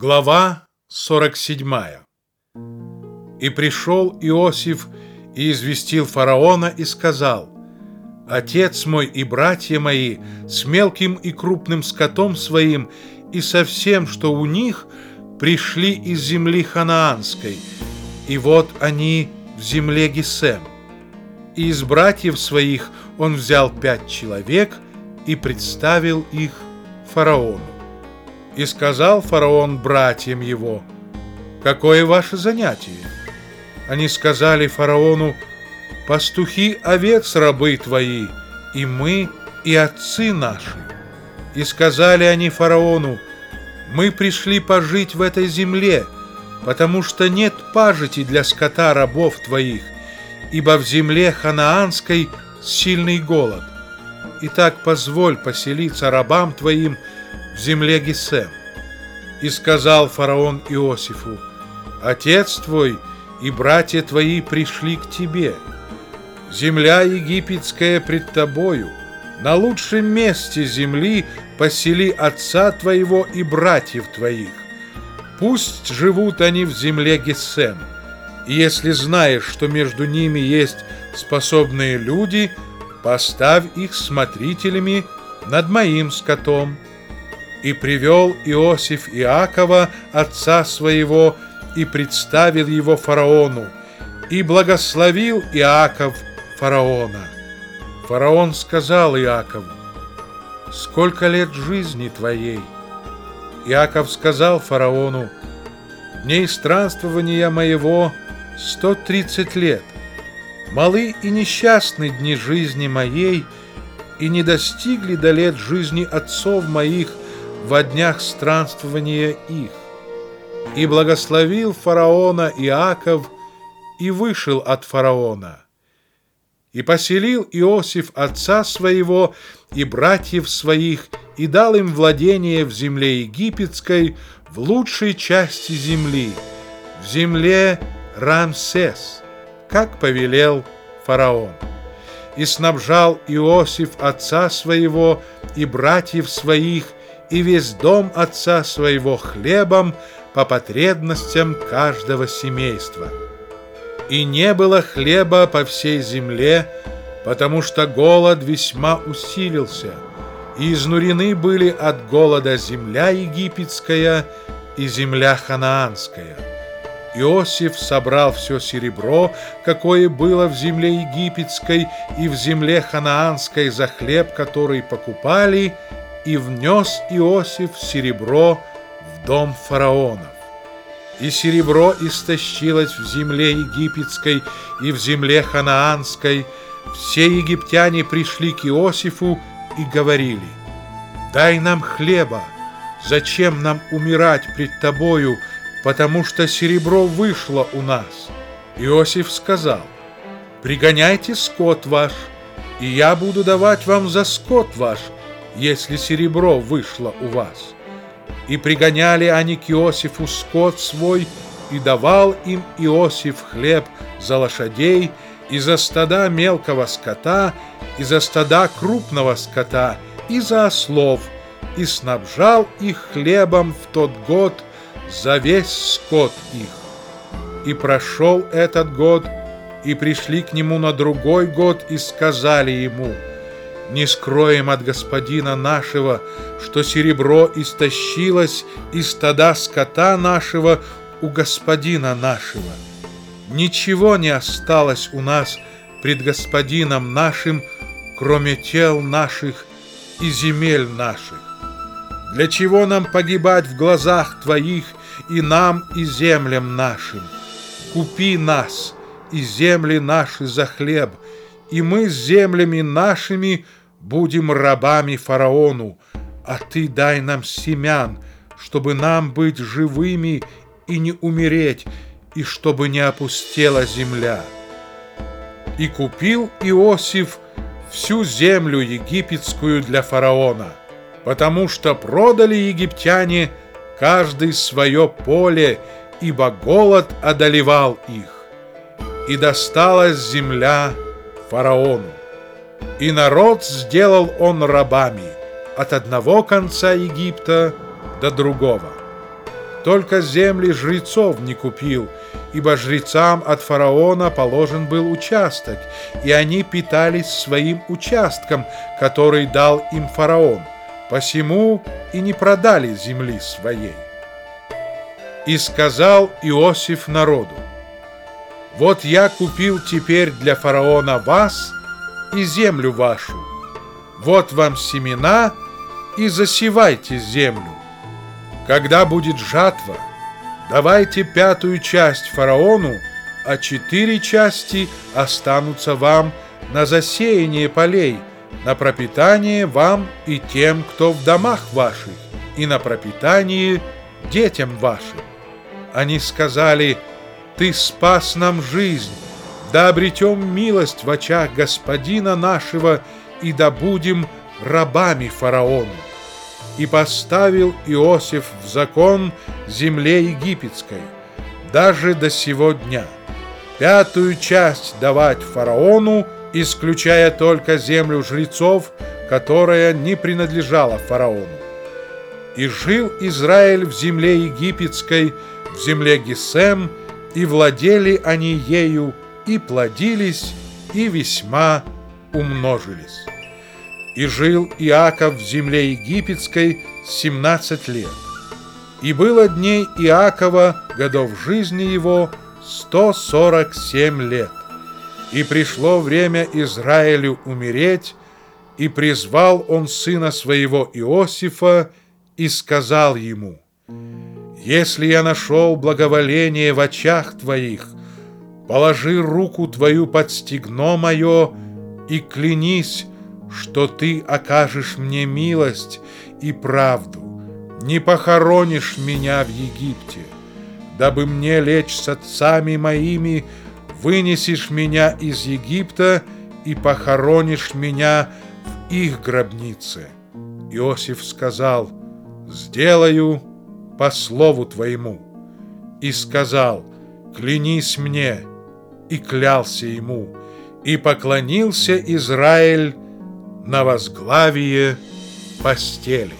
Глава 47 И пришел Иосиф и известил фараона и сказал, «Отец мой и братья мои с мелким и крупным скотом своим и со всем, что у них, пришли из земли ханаанской, и вот они в земле Гесем. И из братьев своих он взял пять человек и представил их фараону. И сказал фараон братьям его, «Какое ваше занятие?» Они сказали фараону, «Пастухи овец рабы твои, и мы, и отцы наши». И сказали они фараону, «Мы пришли пожить в этой земле, потому что нет пажити для скота рабов твоих, ибо в земле ханаанской сильный голод. Итак, позволь поселиться рабам твоим, в земле Гесем. И сказал фараон Иосифу, «Отец твой и братья твои пришли к тебе. Земля египетская пред тобою. На лучшем месте земли посели отца твоего и братьев твоих. Пусть живут они в земле Гесем. И если знаешь, что между ними есть способные люди, поставь их смотрителями над моим скотом». И привел Иосиф Иакова, отца своего, и представил его фараону, и благословил Иаков фараона. Фараон сказал Иакову, «Сколько лет жизни твоей?» Иаков сказал фараону, «Дней странствования моего сто тридцать лет. Малы и несчастны дни жизни моей, и не достигли до лет жизни отцов моих, во днях странствования их. И благословил фараона Иаков, и вышел от фараона. И поселил Иосиф отца своего и братьев своих, и дал им владение в земле египетской, в лучшей части земли, в земле Рамсес, как повелел фараон. И снабжал Иосиф отца своего и братьев своих и весь дом отца своего хлебом по потребностям каждого семейства. И не было хлеба по всей земле, потому что голод весьма усилился, и изнурены были от голода земля египетская и земля ханаанская. Иосиф собрал все серебро, какое было в земле египетской и в земле ханаанской за хлеб, который покупали, и внес Иосиф серебро в дом фараонов. И серебро истощилось в земле египетской и в земле ханаанской. Все египтяне пришли к Иосифу и говорили, «Дай нам хлеба, зачем нам умирать пред тобою, потому что серебро вышло у нас?» Иосиф сказал, «Пригоняйте скот ваш, и я буду давать вам за скот ваш если серебро вышло у вас. И пригоняли они к Иосифу скот свой, и давал им Иосиф хлеб за лошадей, и за стада мелкого скота, и за стада крупного скота, и за ослов, и снабжал их хлебом в тот год за весь скот их. И прошел этот год, и пришли к нему на другой год, и сказали ему – не скроем от господина нашего, что серебро истощилось из стада скота нашего у господина нашего. Ничего не осталось у нас пред господином нашим, кроме тел наших и земель наших. Для чего нам погибать в глазах Твоих и нам, и землям нашим? Купи нас и земли наши за хлеб, и мы с землями нашими – будем рабами фараону, а ты дай нам семян, чтобы нам быть живыми и не умереть, и чтобы не опустела земля. И купил Иосиф всю землю египетскую для фараона, потому что продали египтяне каждый свое поле, ибо голод одолевал их. И досталась земля фараону. И народ сделал он рабами от одного конца Египта до другого. только земли жрецов не купил, ибо жрецам от фараона положен был участок, и они питались своим участком, который дал им фараон, посему и не продали земли своей. И сказал Иосиф народу, «Вот я купил теперь для фараона вас и землю вашу. Вот вам семена, и засевайте землю. Когда будет жатва, давайте пятую часть фараону, а четыре части останутся вам на засеяние полей, на пропитание вам и тем, кто в домах ваших, и на пропитание детям вашим. Они сказали, «Ты спас нам жизнь, да обретем милость в очах господина нашего, и да будем рабами фараону». И поставил Иосиф в закон земле египетской, даже до сего дня, пятую часть давать фараону, исключая только землю жрецов, которая не принадлежала фараону. И жил Израиль в земле египетской, в земле Гесем, и владели они ею, и плодились, и весьма умножились. И жил Иаков в земле египетской семнадцать лет. И было дней Иакова, годов жизни его, сто сорок семь лет. И пришло время Израилю умереть, и призвал он сына своего Иосифа и сказал ему, «Если я нашел благоволение в очах твоих, положи руку твою под стегно мое и клянись, что ты окажешь мне милость и правду, не похоронишь меня в Египте, дабы мне лечь с отцами моими, вынесешь меня из Египта и похоронишь меня в их гробнице». Иосиф сказал, «Сделаю по слову твоему». И сказал, «Клянись мне». И клялся ему, и поклонился Израиль на возглавие постели.